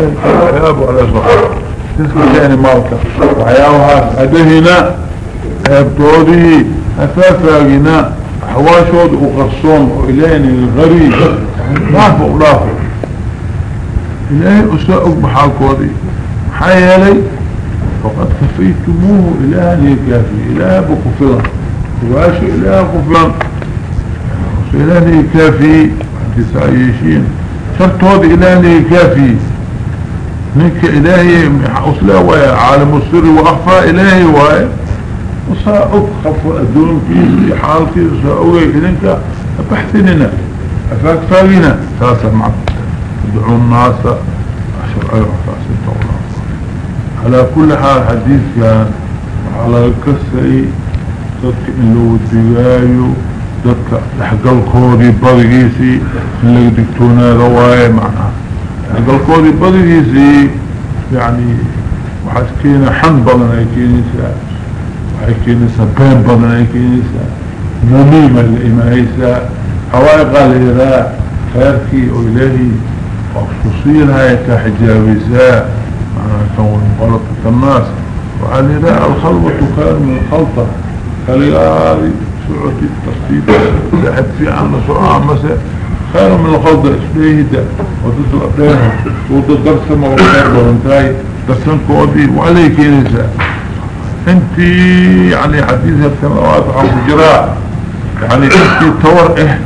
وحياب على صحة تسكت يعني مالك وحياوها هدهنا هيبتودي أساساقنا حواشود وقرصون وإلهين الغريب ضعف وضعف إلهي أساءك بحالكودي حيالي فقد كفيتموه إلهي كافي إله بكفلا واشي إله كفلا إلهي كافي تسعيشين شرط إلهي كافي نك إلهي أصلا ويا عالم السر وأخفى إلهي ويا وساءك خف أدون في حالتي وساءوي إذنك أبحثننا أفاك فاقنا. تاسع معك. ادعوا الناس. أشر أيها تاسع على كل حال حديث كان على تدك إن لو الدقايو تدك لحق الكوري بضيسي اللي دكتونا رواية معنا. لحق الكوري بضيسي يعني وحسكينا حن بضنا يكينيسا وحكينيسا بين بضنا يكينيسا مميمة الإمايسا هواي قال إذا خيركي وإلهي وخصوصيها يتحجاوزا معنى كون غلطة الناس وعلي لا الخلوة خير من الخلطة كالياري سعوتي الترتيب لحد في عنا سعوة مساء خير من الخلطة اسمه ده. وتطلع بينها وتدرسم وخير وانتهي درسم كودي وعليك نساء. أنت يعني حديثة السنوات عن الجراء. يعني أنت تور آه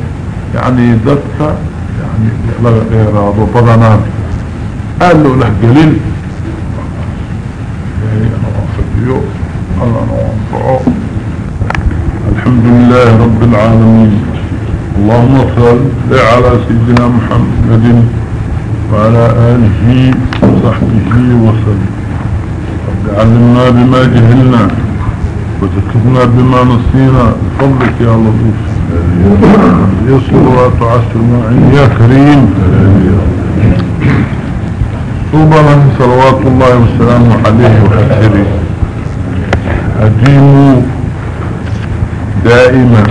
يعني ذاتك يعني لغا ايراد وبضنان قال له له قليل يعني أنا وفديه الله أنا وانفعه الحمد لله رب العالمين. اللهم صل على سيدنا محمد وعلى آله وصحبه وسلم. رب علمنا بما جهلنا وذكرنا بما نسينا. بفضلك يا لطيف. يسر وتعسر معي يا كريم. طوبى صلوات الله وسلامه عليه وحسره أديموا دائما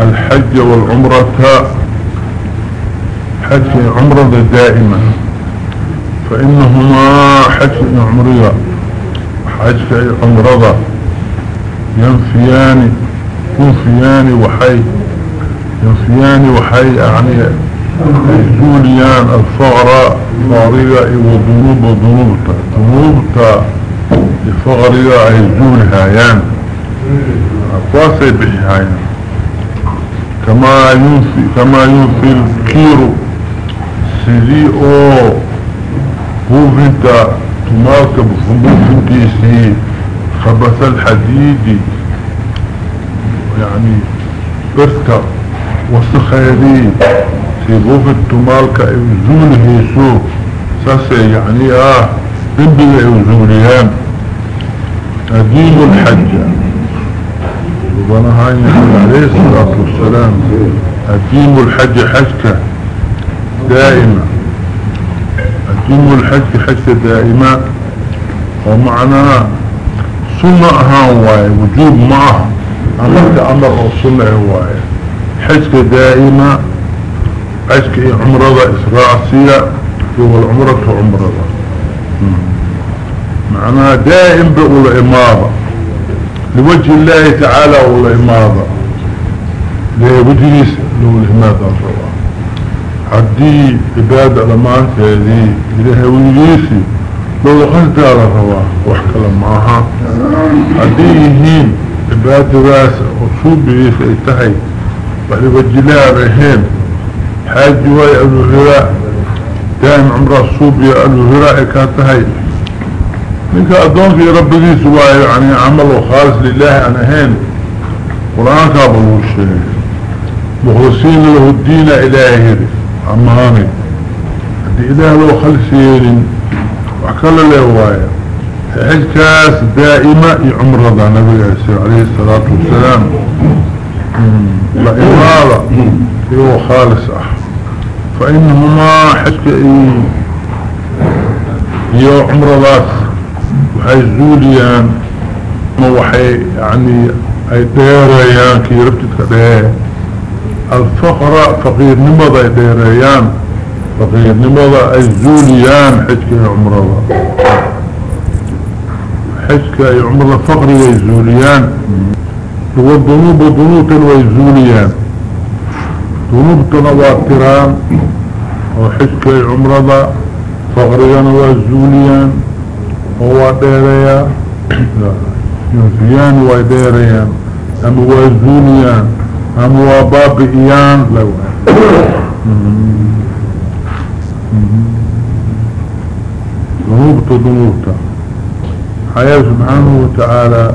الحج والعمرة حج عمرة دائما. فإنهما حج عمرية حج عمرة ينفيان ينفيان وحي ينفيان وحي يعني يزوليان الفغر فغرية وذنوب وذنوبتا ذنوبتا الفغرية يزولها يعني أقواسي بحيان كما ينفي كما ينفي الكيرو سيدي أو بوفنتا تمالك بفنبوفنتيسي خبث الحديدي يعني بركة وسخيري. سيبوف التمالك يوزول هيسو. ساسي يعني آه. بنبغي يوزوليان أدين الحج. ربنا هاي عليه الصلاة والسلام. أدين الحج حجك دائما. أدين الحج حجك دائما. ومعنى سنة هاي وجوب معه أمرك أمر السنة هواية حجك دائما. حجك عمرة إسرائيلية. هو العمرة عمرة. معناها دائم بقول إمارة لوجه الله تعالى ولا إمارة لوجهيس لو الإمارة الرواء حدي عبادة لمان كذي إليها ويجيسي لو دخلت على الرواء وحكلا معها حدي يهين عبادة واسع وصوب بيس ايتهي وحدي وجلاء بهين حاج واي أبو هراء دائم عمره الصوب يا أبو هراء كانتهي منك أدون في رب دي سواء يعني عمل خالص لله أنا هين. قرآن كابلو الشيء مخلصين له الدين إلهي. أمامي. هدي إله لو خلصين وحكال له وايا حجكاس دائما يعمر رضا نبي عليه الصلاة والسلام. لا إمارة. هو خالص أح فإنهما حجك إيه هي عمر وحي زوليان وحي يعني اي ديريان كي ربتك ديه الفقراء فقير نمضى ديريان فقير لماذا الزوليان حجك عمره حجك عمره فقري ويزوليان هو الذنوب ذنوب ويزوليان ذنوب تنواتران وحجك عمره فقري ويزوليان هو ديريا ينفيان ويديريان أما ويزوليان أما وبابئيان لو ذنوبته ذنوبته حياة سبحانه وتعالى.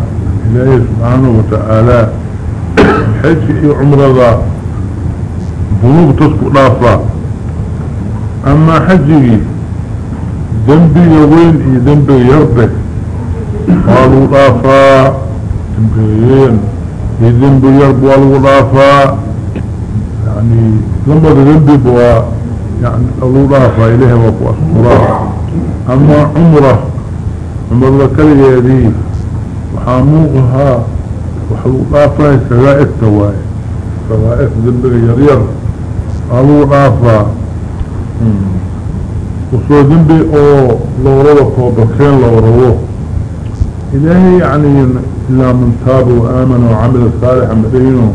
إلهي سبحانه وتعالى. حج عمر ذا. ذنوب تسكو لافا أما حجي ذنبي يوين إي ذنبي يربك قالوا لافا ذنبيين إي ذنبي يرب والو لافا يعني لما ذنبي بوا. يعني قالوا لافا إليه وقوة الصلاة. أما عمرة عمر كلي يدي. وحاموقها وحلوقافها سوائف تواي سوائف ذنبغ يرير قالوا رافا وصو ذنبي أو لو روى فوضكين لو روى إلهي يعني إلا من تاب وآمن وعمل صالحا مدينه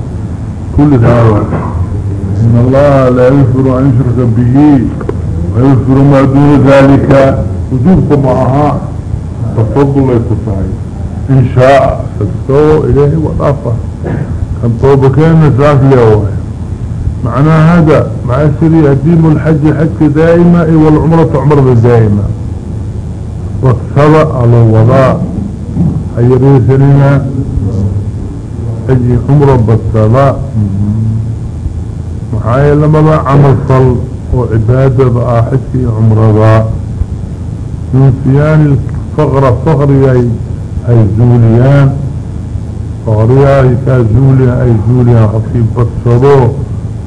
كل هذا. إن الله لا يغفر أن يشرك به ويغفر ما دون ذلك. وجوبكم معها تفضل يكتعي إن شاء فاستوى إليه وضعفه كان طوبة كان نساف لأوه معنى هذا مع سري هديم الحج حج دائما والعمرة عمر دائما والصلاة على الوضاء. أي ريسننا حج عمرة بالصلاة. معايا لما عمل صل وعبادة بقى حج عمرة نسيان الفقر فقري أي زوليان فقري أي كازوليا أي زوليا حقيب بصدو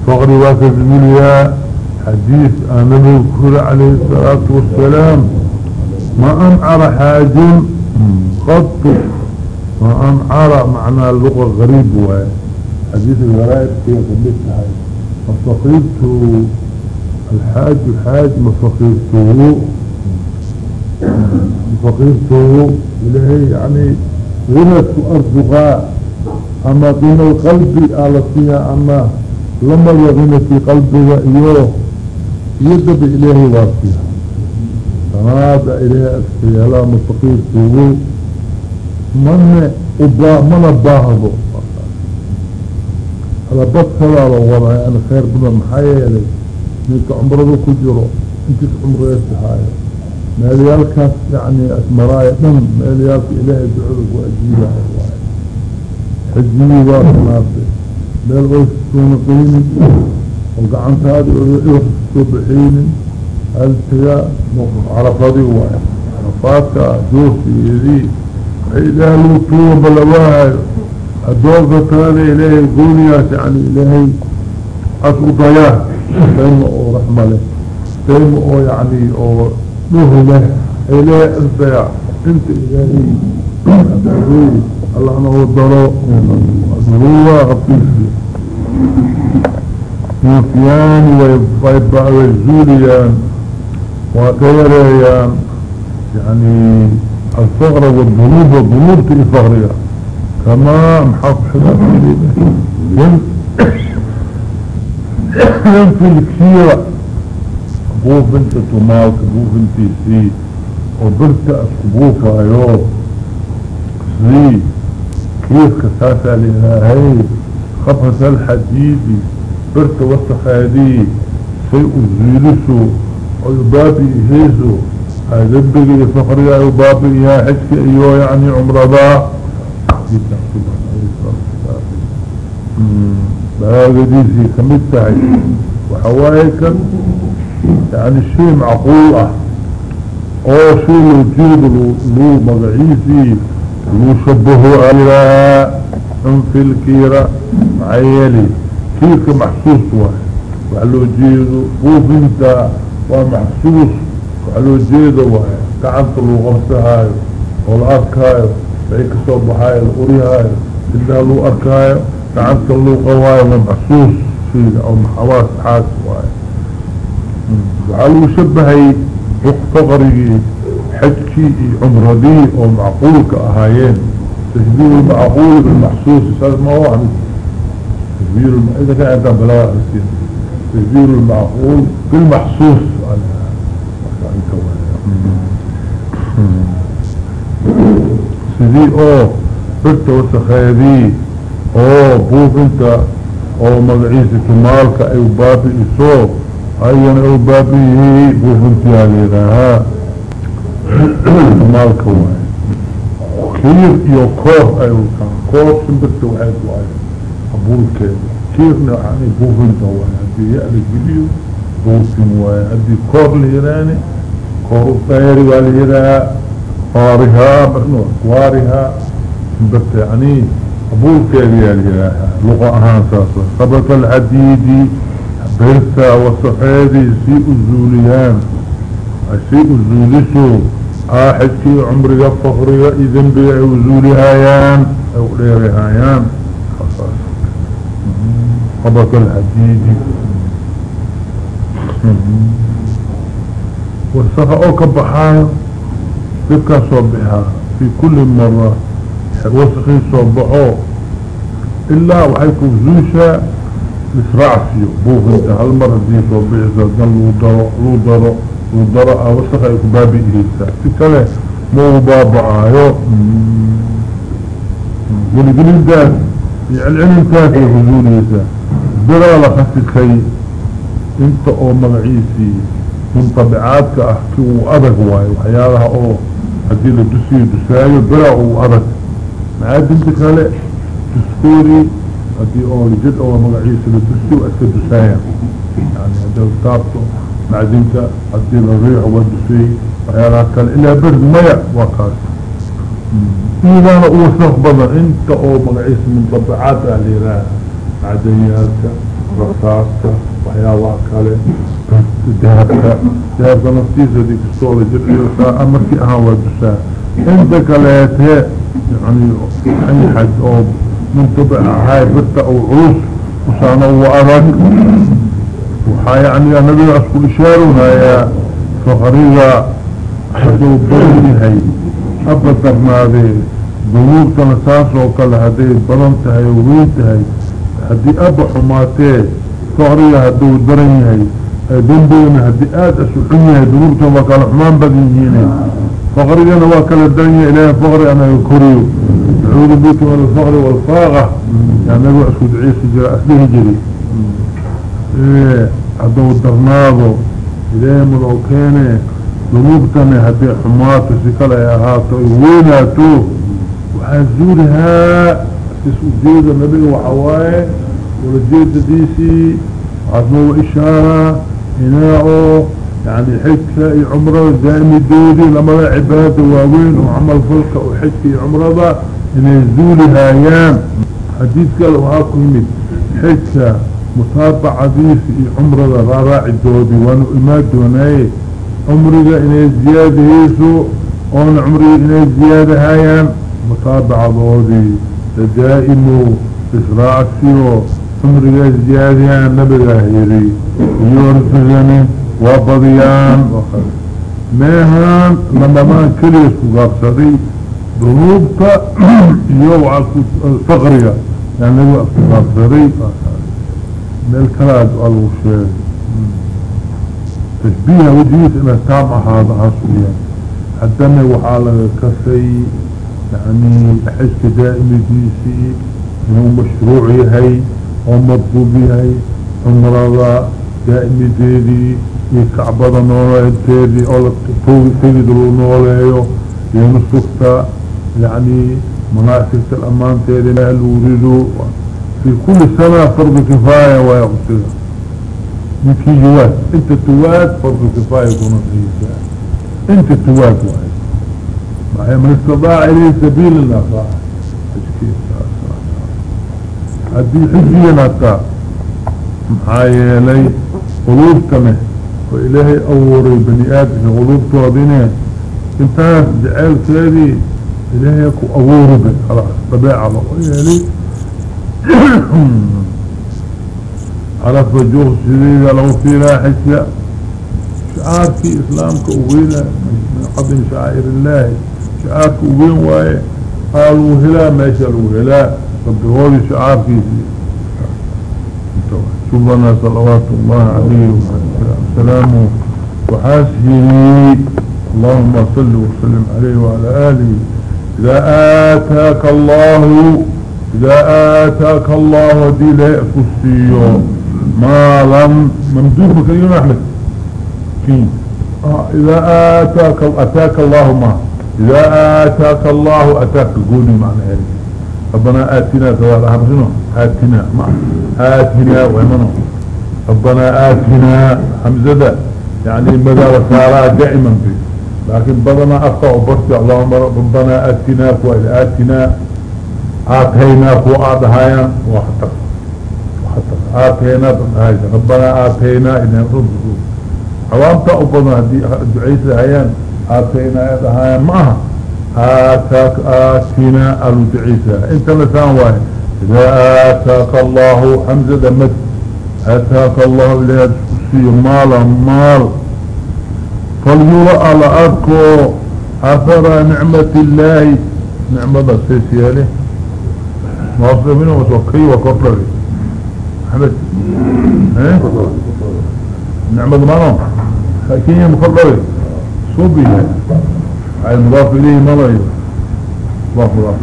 فقري واك زوليا حديث آمنه كل عليه الصلاة والسلام. ما أنعر حاج خط ما أنعر معنى اللغة غريب هو. حديث الغرائب في قبلتها مفقيرته الحاج الحاج مفقيرته فقيرته إلهي يعني غنى أرزقاء أما دون القلب على فيها أما لما يغنى في قلبه إيوه يدب إلهي واسيها فنادى إلهي أكسي لا مفقيرته من أبا من أباهضه على بطل على وضع يعني خير بنا محايا لي منك عمره كجره انت عمره يستحايا ماليالك يعني أسمرايا دم ماليالك إلهي بعرق وأجيبها حجيني واصنافي مال أوسطون قيني وقعنت هذه أوسطو بحيني التياء عرفاتي واحد. عرفاتك دوسي يدي. إله لوطوه بلواها الدور فتاني إلهي قوليات يعني إلهي أسقو ضياه أو رحمة له. سيما أو يعني أو مهلة إليه البيع أنت أدعوي الله أنه الضراء أدعوه غفيسي يوفيان ويزوليان وغيريان يعني الفقر والذنوب والذنوب في الفقرية كما محق حلافي ينفي الكثيرة بوف انت تماوك بوف انت سي وبرت اسكبوف أيوه سي كيف كساسة لإلهي خفة الحديد. برت وسخادي شيء زيلسو ويبابي إهيزو بقي فقري يبابي يا حسك أيوه يعني عمر ذا بهذا ديسي كمتعي وحوايكا يعني شيء معقول آه أو شيء لو جيد لو شبهه على انفي الكيرة. معيالي كيرك محسوس واحد وحلو جيدو بوف انت ومحسوس وحلو جيدو واحد كعنت لو غمسهاي والاركاي بيك صوبهاي الاريهاي إلا لو اركاي كعنت لو قواي ومحسوس شيء أو محواس حاس واحد Mm-hmm. وحالو شبهي فقري حجي عمردي أو معقولك أهايين. تشبيه المعقول بالمحسوس سأل ما هو الم... إذا كان عندها بلاغة تشبيه المعقول بالمحسوس. سيدي أو برت وسخيدي أو بوف انت أو مدعيس كمالك. اي بابي اسو ايان أو بابي. بوف انت يا ليلها مالك واي كير يو كور ايو كان كور سنبت وعيد. ابول كير كيرنا يعني بوفن واي هدي يألي جليو. بوفن واي هدي كور ليراني. كور طيري واليرا. فارها مرنو كوارها سنبت يعني كير يالي لغة آهان ساسا خبط الحديدي بيرتا وصحيدي. سيء الزوليان. السيء الزوليسو. آحدكي عمري فخري إذن بيع وزولي هايان أو ليري هايان خبط الحديد ورسخة أو كبحايا بكا صبحها في كل مرة وسخي صبحو إلا وحيكو زوشا لسرعسيو بوغ انت هالمرة دي صبحي زلدان لو درو ودراء وسخة بابي إيسا تكالي مو بابا عايو. قولي قولي الدان يعلعن انتاك الهزول إيسا برا لخسكي انت أو مغعيسي من طبيعاتك احكي وابك واي وحيالها أو هدي لدسي دسايو برا وابك معاد انت كالي تسكوري هدي أو لجد أو مغعيسي لدسي واسك دسايا يعني هدي التابتو معدنك هدي الريح والدسي وحيالها كان إلا برد ميع وكاس إذا أوسخ بضا انت أو مقعيس من طبعات أهليرا معدنياتك رصاصك وحيالها كالي دهبك دهبك نفتيسة ديك الصولة جرعي أمركي أها والدساء انت كاليته يعني أي حد أو من طبع هاي برد أو عروس وصانا وأرك وحا يعني النبي أسكو إشارنا يا فقريبا حدو بلني هاي. أبدا ماذي ذنوب تنساس وقال هدي بلنتهاي ووينتهاي هدي أبا حماتي فقريبا هدو درني هاي. دنبون هدي آد أسوحني ذنوب تنساس وقال حمان بدنيني فقريبا نواكل الدنيا إليه فقري أنا يكريو عود بيك من الفقر والفاغة يعني نبي أسكو عيسى جرى أسليه جري. إيه هدو درناضو إليه ملو كيني ذنوبتنا هدي حماتو سيكالا يا هاتو. ويناتو؟ وحازورها ujeeda nabiga waxa waaye walajeedadiisii adnau ishaara inaa oo yani xijka iyo cumrada daamidoodii lamada cibaada waaweyn oo camal falka oo xijka iyo cumrada inay zuuli haayaan. Xadiid kale waxaa ku yimid xijka mutaabacadiisi iyo cumrada raaraacidoodi waanu imaa doonaaye cumriga inay ziyaadahayso oona cumriga inay ziyaadahaayaan mutaabacadoodii مصابة دودي دائمو إسراعسيو عمره زيادة هايان نبي ظاهري يورسجني وبضيان وخير ميهان لما ما كليس قابصدي ذنوبك يوعى فقرية يعني نبي قابصدي قالوا شيء تشبيه وجهيس إلى تامع هذا عصريا حدنا وحالة كسي يعني حسك دائم ديسي انه مشروعي هاي ومطلوبي هاي. عمرضا دائم ديدي يكعبضا نولا انتيدي أو تيدي نولا ينسكتا يعني مناسكة الأمان تيدي لا الوريدو في كل سنة فرض كفاية ويغسل. في جواد أنت تواد فرض كفاية فيه أنت تواد واحد. ما استطاع إليه سبيل الله. هدي حجيا نتا محايا لي قلوب كمه. وإلهي أوري بني آدم قلوب توضينه انتهى جعل كذي إلهي يكو أوري بك خلاص طبيعة الله لي على فجوه سيدي لو في لا حسيا شعارك إسلامك أوينا من قبل شعائر الله. شعارك أوين وايه قالوا هلا ما يشالوا هلا هو شعارك سبحانه صلوات الله عليه وسلامه وحاسه اللهم صل وسلم عليه وعلى آله. إذا آتاك الله إذا آتاك الله دي لا أفسيه ما لم ممدوح بكريم أحمد. كين آه إذا آتاك أتاك الله ما. إذا آتاك الله أتاك قولي معنى ربنا آتنا سواء حمزنا آتنا ما؟ آتنا ويمنا ربنا آتنا حمزة يعني مدى وسارة دائما فيه. لكن بدنا أفقع وبرسي اللهم ربنا آتنا وإذا آتنا. آتينا وآدهايا وحتى وحتى آتينا ربنا آتينا إذا ربنا عوامتا أبنا دعيس هيان آتينا آدهايا معها آتاك آتينا ألو دعيسا انت لسان واحد إذا آتاك الله حمزة دمت. آتاك الله إليه مالا مال فليرى على أركو أثر نعمة الله نعمة السيسية له مواصل منه وتوكي وكفر أحمد نعمة مانو. حكيم مكفر هاي مضاف إليه مرأي مضاف مضاف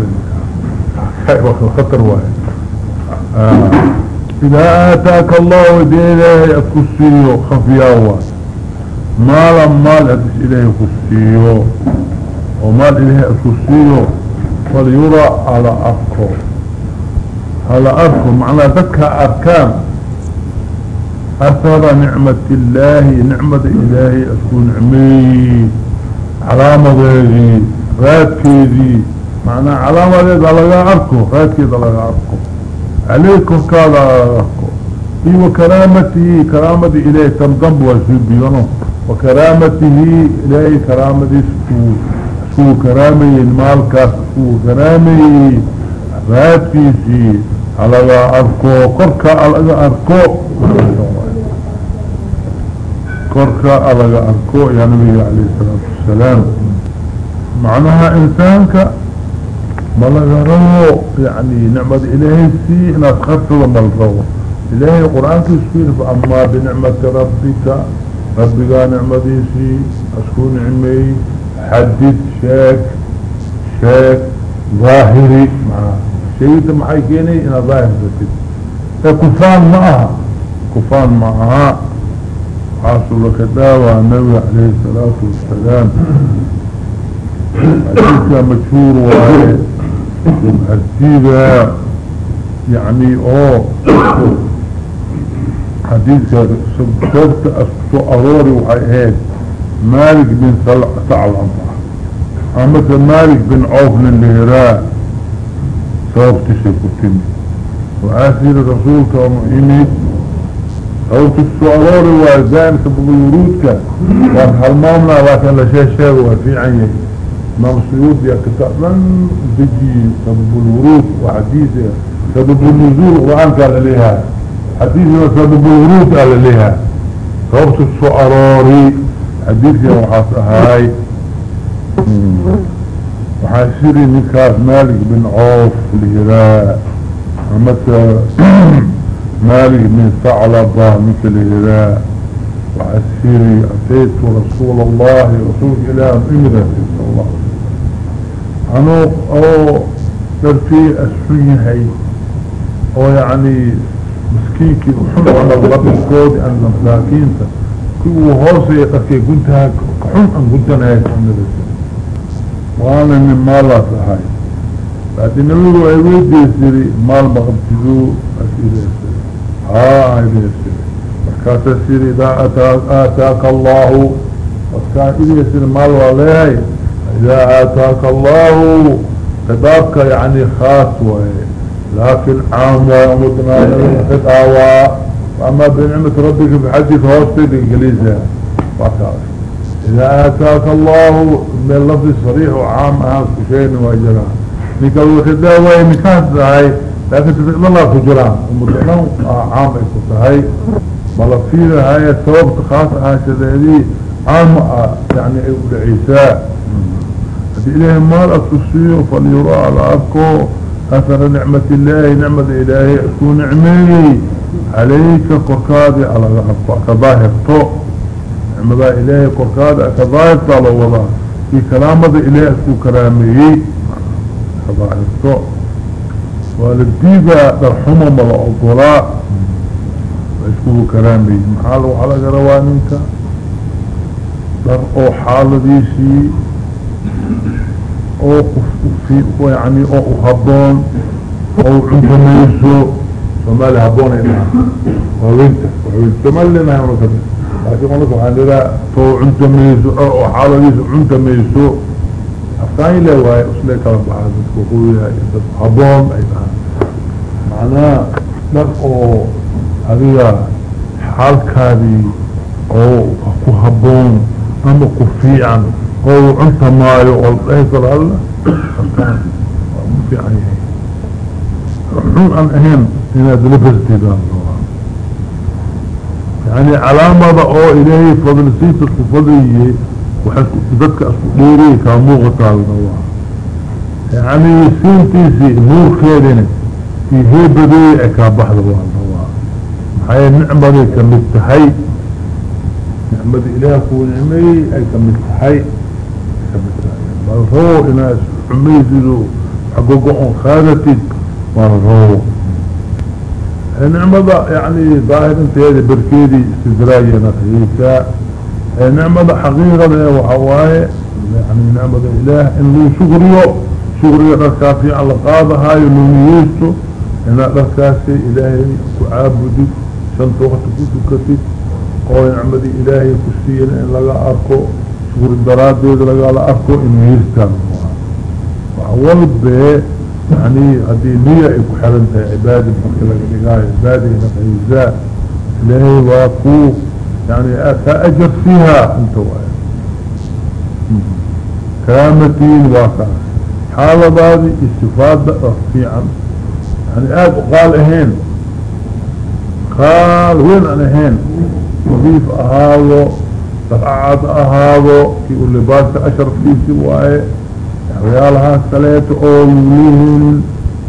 إليه خطر واحد. إذا آتاك الله دينه الكسي خفيا مالا مال أدس إليه كسيه ومال إليه كسيه فليرى على أفكه على أفكه معنى ذكى أركان أثر نعمة الله نعمة إلهي أكون نعمي علامة ذي راتكيذي معنى علامة ذي دلقاء أركه راتكي دلقاء أركه عليكم كذا أركه إيوه كرامته كرامة إليه تمضم وسيبيونه وكرامته إلهي كرامة سكو. كرامي المالك سكو كرامي. راتيسي على أركو قركا على أركو قركا على أركو يا نبي عليه الصلاة والسلام. معناها إنسانك ملغره يعني نعمة إلهي سي إنها تخفض ملغره إلهي القرآن تسفير فأما بنعمة ربك ربك نعمديسي أسكون عمي حدد شاك شاك ظاهري. مع شيء معي كيني إنا ظاهر ذاتي كفان معها كفان معها. حاصل لك داوى النبي عليه الصلاة والسلام. حديثة مشهور واحد حديثة يعني أوه. حديث سبت أروري وحيهاد مالك بن ثعلم أما مالك بن عوف للهراء صوبت سيكتني وآسير الرسول كمؤمن صوت السؤروري وزائم سبب الورود وأن حلمامنا لكن شيء وفي عيني امام السيود يا كتاب من بيجي سبب الورود وحديثه سبب النزول وان قال لها حديثنا سبب الورود قال لها صوت السعراري حديثي وحاس هاي. وحاسري نكاس مالك بن عوف الهراء. ومتى مالك بن ثعلبة مثل الهراء وحاسري أتيت رسول الله رسول إله إمرة صلى الله عنه أو ترفي أسفيهي أو يعني مسكينكي وحن على الغد الكود عن المساكين كيو هوسي قفكي قلتها كحن عن قلتنا هاي وأنا من مالا صحاي بعدين نقولوا أيوه ديسيري مال مغبتزو أسيري. ها ايدي اسيري وكاسا سيري إذا آتاك الله. وكان ايدي اسيري مال والله إذا آتاك الله خطابك يعني خاص وهي لكن عام ومتنا قطعة وأما بنعمة ربك بحديث هوستي الإنجليزية إذا آتاك الله من اللفظ صريح وعام أهاز كشين واجران نكا الوحدة وهي مكان هاي لكن تفعل الله كجران ومتنا عام إكتهاي ملفيرة هاي الثواب تخاص هاي شديدي. عام يعني عيسى. هذه إلهي مال أكسيه فليرى على أبكو. أثر نعمة الله نعمة إلهي أكو نعمي. عليك قركادي على أبكو كظاهر تو. نعمة إلهي قركادي كظاهر على وضع في كلامة إلهي أكو كرامي كظاهر تو. والديبا درحمة ملا أقلاء أكو كرامي محالو على جروانيك. در أو حالديسي أو في يعني أو هبون أو عندميسو سمالي هبون إنا. ووينت ووينت سمالي ما يمرك لكن قلت وحان للا تو عندميسو أو حالديسو عندميسو أفكاني لا واي كلام بحاجة وقوية هبون أيضا. معناه نرقو هذه حالكادي أو أكو هبون أما كفيعا. أو أنت مايو والقيس الله كان في عيه رحون أن أهم هنا دلبستي بان يعني علامة أو إلهي فضل سيسة فضلية اسكو ديري كامو غطال نوع يعني سينتيسي نور خيرين في هيبدي اكابح دوان نوع محايا نعمة كمتحي نعمة إله كون عمي أي كمتحي مرهو إناس عمي زيدو. حقوقهم خادتي مرهو نعمة يعني ظاهر انت هذه بركيدي استدراجة نخيسة نعمة حقيقة وحواي يعني نعمة إله إنه شكريو شكريو ركاسي على قاضة هاي ونميستو إنه ركاسي إلهي كعابدي شنط وقت كتب oo nicmadii ilaahay ku siiyan in laga arko shuuri daraadeed lagala arko inuu hirtaan wax walbe yani haddii niya ay ku xiran tahay cibaadi marka laga dhigaayo cibaadina fayzaa ilaahay waa ku yani ka ajar fiiha inta waay kaamatiin waa kaas xaaladaadi istifaada fiican yani aada qaal ahayn qaal weyn aan ahayn نظيف اهاضو فرعاد اهاضو في اللباس اشرف فيه سواء ويالها الثلاث او يوليهن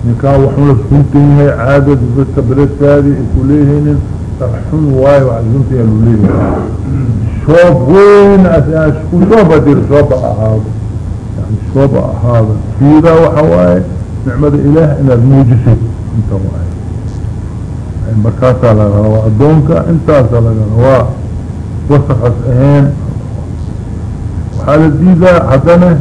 نكا وحمل سنتين عادة ذكا بريت هذه كليهن فرحون واي وعزمت يلوليهن شوب وين أساس شوب ادير شوب اهاضو يعني شوب اهاضو في وحواي. نعمة إله إن الموجسد أنت واي. مركاسا لغا أدونك انتاسا لغا وسخص إهين. وحال الديدة حسنة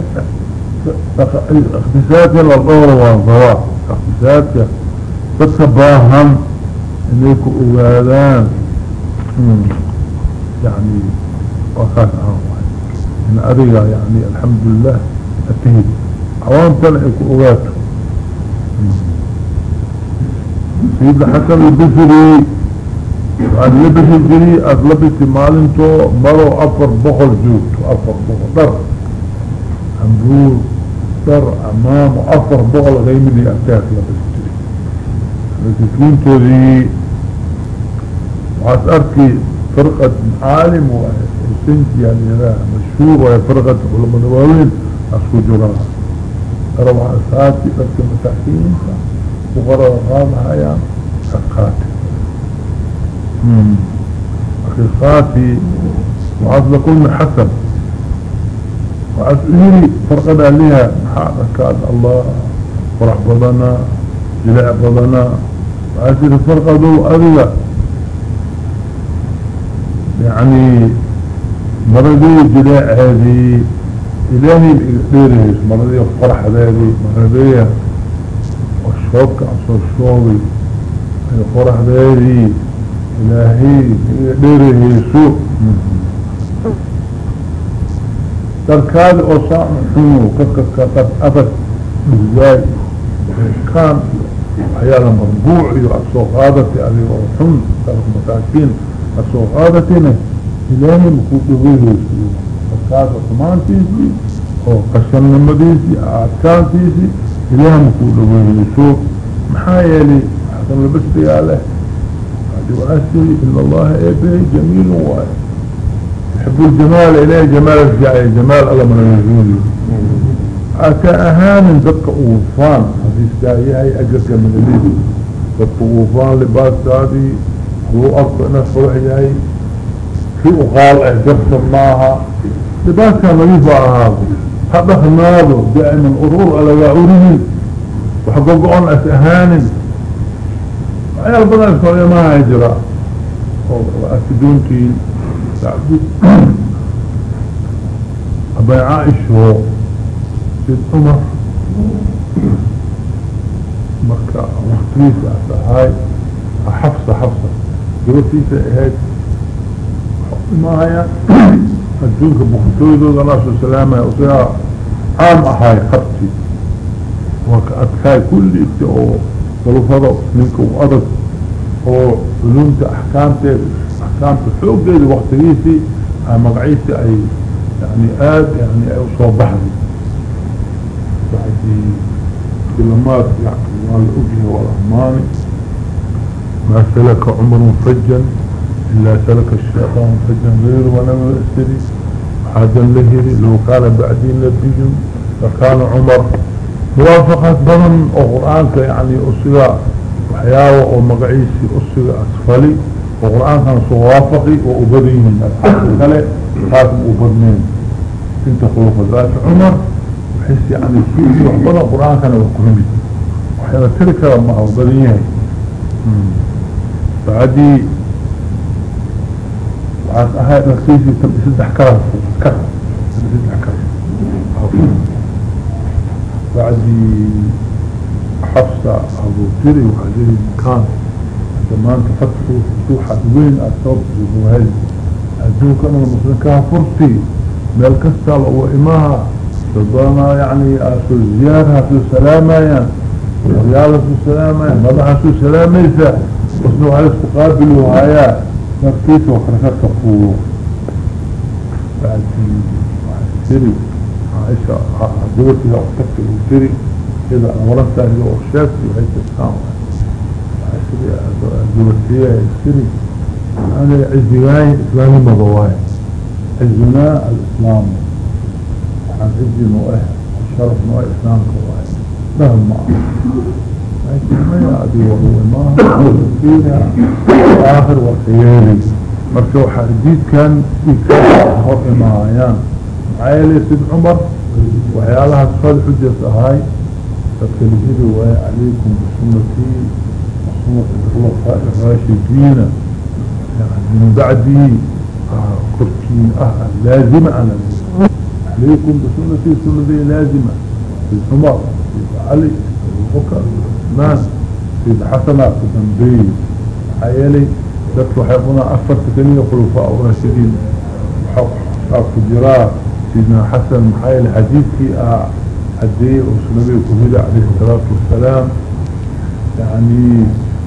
اختصاتي للدور والضواء اختصاتي تتباهم. انيكو اوغادان يعني وقال اهوان إن اريغا يعني الحمد لله اتهد عوام تلعكو اوغاتو سيدنا حسن البصري وعن لبس الجري أطلبت مالنتو مرو أفر بخل جوت أفر بخل در. أمبور در أمام أفر بخل غيم اللي أتاك لبس ذي وعسأركي فرقة عالم وسنت يعني مشهور وهي فرقة علماء نواوين أسكو جراها روح أساتي لكن متحكين بغرة غامها يعني حقاتي حقيقاتي وعزل كل حسن وعزليري فرقنا لها كاد الله فرح بضنا جلاع بضنا وعزل فرقة دو أذية يعني مرضي جلاع هذه إلهي بإقديره مرضي فرح هذه مرضي والشوق عصر الشوقي الفرح داري إلهي ديره يسوء تركاد أصام حنو ككككت أبد بزاي كان حيالا مربوع يؤسوغادتي عليه وحن ترك مساكين. أسوغادتنا إلهي مكوكوه يسوء تركاد أصمان تيسي أو قشن نمديسي أعكان تيسي. إلهي مكوكوه يسوء محايا حسن لبس له. هذه وأسري إن الله إبه جميل واي حب الجمال إليه جمال الجاي جمال الله من الرجول. أكا أهان دقة أوفان. حديث جاي هاي أجرك من الليل دقة أوفان لباس هذه هو أفضل جاي في أغال أهجبت معها لباس كان نريفة هذا هذا خناده دائما أرور على يعوريه وحقوق أن أسأهان عيال بدأ الفرية ما هجرة وأسدونتي تعبد أبي عائش هو سيد عمر۔ marka waqtigiisa dhahay xafsa xafsa gabadhiisa ahayd imahaya adduunka boqortooydooda alla soo salaamaya usagaa caam ahaay qabti waa ka adkaay kulli inti oo dalufada ninka u adag oo culumta axkaamteeda axkaamta xooggeeda waktigiisii a magaciisi ay yani aada yani ay u soo baxday. كلمات يعني والأجه والأماني ما سلك عمر فجا إلا سلك الشيطان فجا غير ولم يأسري حاجا لهري لو كان بعدين نبي فكان عمر موافقة بضن وقرآنك يعني أصيغة وحياوة ومقعيسي أصيغة أسفلي. وقرآن كان صوافقي وأبدين الحاجة كله خاتم أبدنين. انت خلوف ذات عمر. وحس يعني كيف وحبنا القرآن كان وقرمي وحيانا ترك لما أبدين بعدي وعاد أهاي نفسيسي تم إسد كرم كرم إسد كرم بعدي حفصة أبو تري وهذه كان زمان تفتحوا فتوحة وين أصاب جمهوري أدوك أنا المسلم كافرتي ميل كستال أو إماها تضانا يعني أسو زيارة أسو سلامة يعني. ريالة أسو سلامة يعني مضح أسو سلامة إذا وصنوا على استقابلوا هيا مركيت وخرجت تقوه بعد سري عائشة دورتها وقتك وسري إذا أمرت أهل وشاكي وهي تسكان دورتها سري أنا عزيواي إسلامي مضواي. عزنا الإسلام. xaqiijin u ah sharafna u ah islaamka u ah dhahal ma ah laakiin maya adii wahuwa maaha fiina aakhir waa khiyaaraysa marka waxaa diidkan dhiigkaa hor imaayaan maxaa yeelay sid cumar waxyaalahaas fad xujas ahay dadka lihidi waaye calaykum bisunatii masuuqi khulafaa'i raashidiina min bacdii korkiin ah alaazima ala عليكم بسنتي سنتي لازمة. سيد عمر سيد علي سيد بكر عثمان سيد حسنة تنبيه حيالي ذكروا حيقونا أفر تكنية خلفاء الراشدين وحق جراه سيدنا حسن محايل حديثي أعدي وسنبي كهيدة عليه الصلاة والسلام. يعني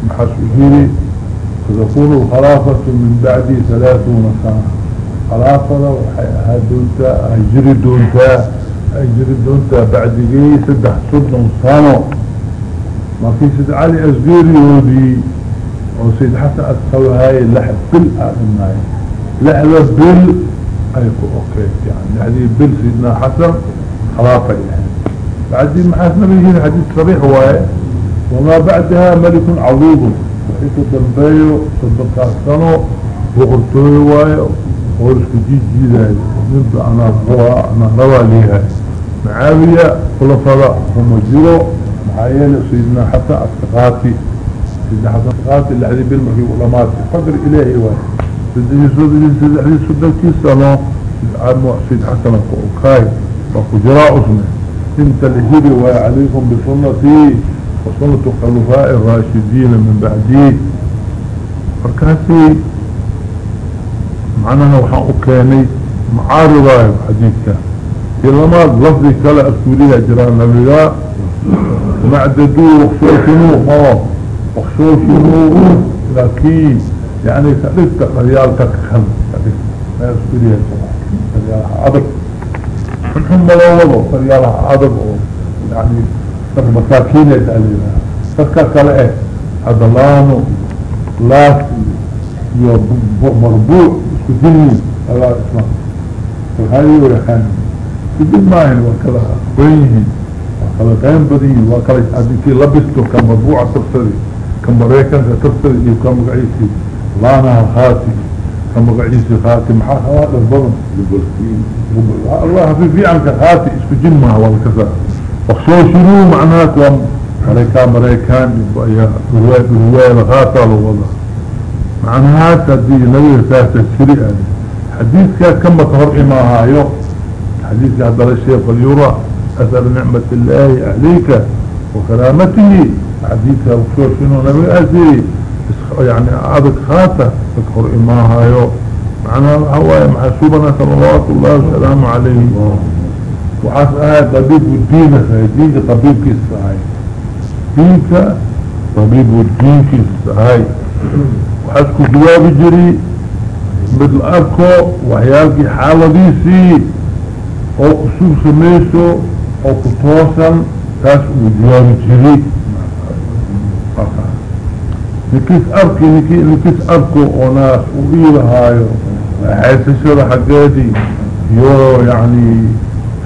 محسوهيري فتكون الخلافة من بعدي ثلاثون سنة. خلافة وحيها دونتا أجري دونتا أجري دونتا بعد جي سدح صدن سنة ما في سيد علي أزبيري ودي وسيد حسن أدخل هاي لحب بالآدم لحظة بال أيكو أوكي يعني هذه بال سيدنا حسن خلافة يعني. بعدين محاسنا بيجي حديث صريح هو وما بعدها ملك عظيم. وحيث دنبايو صدقاء سنو وقرطوي واي ورسك جي جيداي نبدأ أنا أبوها أنا روى ليها. معاوية خلفاء هم جيرو سيدنا حسن أتقاتي سيدنا حسن أتقاتي اللي حديث بالمركي ولماتي فقر إلهي واي سيدنا سيدنا حديث صدقاء سنو سيد حسن وكاي وكجراء اسمه. انت الهدي وعليكم بسنتي وسنة خلفاء الراشدين من بعدي. فركاسي معناها وحا اوكاني معارضة حديثك كلما لفظي كلا اسوليها جران نبيغا معددوا وخشوشنو ما وخشوشنو لكن يعني تألفت ريالتك خل ما اسوليها جران عدد. منهم ملوضو ريالها عدد؟ يعني مساكين يتعليها فكا كلا إيه؟ عدلانو لاسي مربوع اسكديني الله اسمه وهذه ورحان كل ما هي وكذا وينهي وكذا قيم بدين وكذا أديكي لبستو كمربوعة ترسلي كمريكا ترسلي كمقعيسي لانا خاتي كمقعيسي خاتي محا هذا البضن الله في في عنك خاتي اسكو جنمها والكذا وخشو شنو معناته مريكان مريكان يبقى رواية رواية لغاطة لوضع معناها تدي نبي ساسة السريع حديثك كم تهر إماها يو. حديثك هذا الشيء فليرى أثر نعمة الله عليك وكرامته. حديثك وشو شنو نبي أسي يعني عادك خاطة تكهر إماها يو. معناها هو محسوبنا صلوات الله وسلام عليه وحاس آية طبيب الدين الدين طبيب كيس صحيح. دينك طبيب الدين كيس صحيح. وحاسكو جواب جري مثل أركو وحيالكي حالة ديسي أو قصور سميسو أو كتوصا تاسكو جواب جري. نكيس أركي نكيس أركو وناس وإيلهايو حيث الشرح حقاتي يو يعني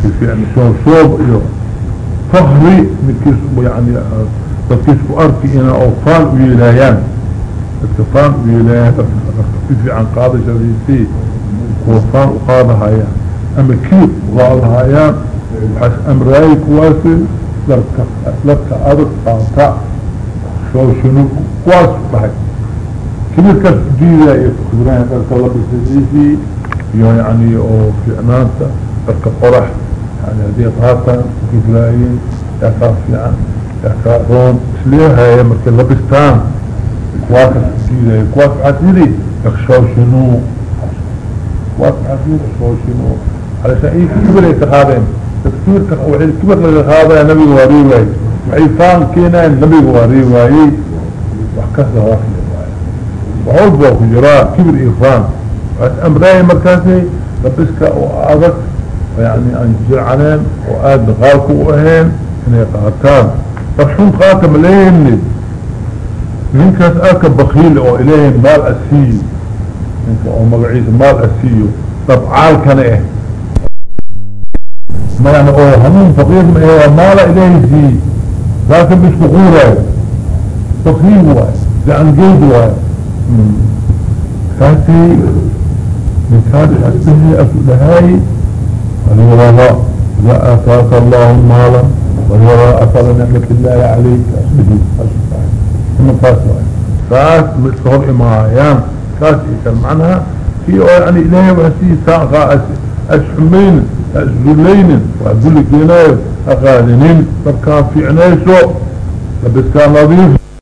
في فعل شوب شوب يو. فخري نكيس يعني تكيس أركي إنا أوفان ويلايان الكفان ويلايان في عن قاضي شريسي وفان وقاضها يا أما كيف وقاضها يا حس أمراي كواسي لك أرك قاطع. شو شنو كواس بحي كمير كاس جيدا يتخبرين أرك الله بسيسي يعني أو في عنانتا أرك قرح. يعني هذه قاطع كفلايين يقاف يعني يقارون اسليها يا مركز لبستان كواك جيدا كواك عتيري يخشوا شنو كواك عتيري يخشوا شنو على شيء كبر يتخاذين تفكير وحي كبر لغاذا نبي واري واي وعيفان كينا نبي واري واي وحكسه واحد وعود بوك جراء كبر إيفان أمراي مركزي لبسك وآذك يعني أنجر عنين وآد غالكو وأهين إنه قاتان فرحون قاتم لين ninkaas arka bakiil oo ilaahay maal asiiyo ninka oo magaciisa maal asiiyo dabcaalkana eh يعني أو همون فقير مالا اليه سي لكن مش بقورة تقييم واي لأن جيد واي كاتي من كاد أسبه أسلهاي ولولا لا. أتاك الله مالا. ولولا أثر نعمة الله عليك. أسبه أسبه ثم قاس واي فاس مستهر إمايان كاس يكلم عنها في يعني إلهي وحسي ساقا أسحمين أسجلين وأقول لك هنا أخاذنين فكان في عنيسو. لبس كان نظيف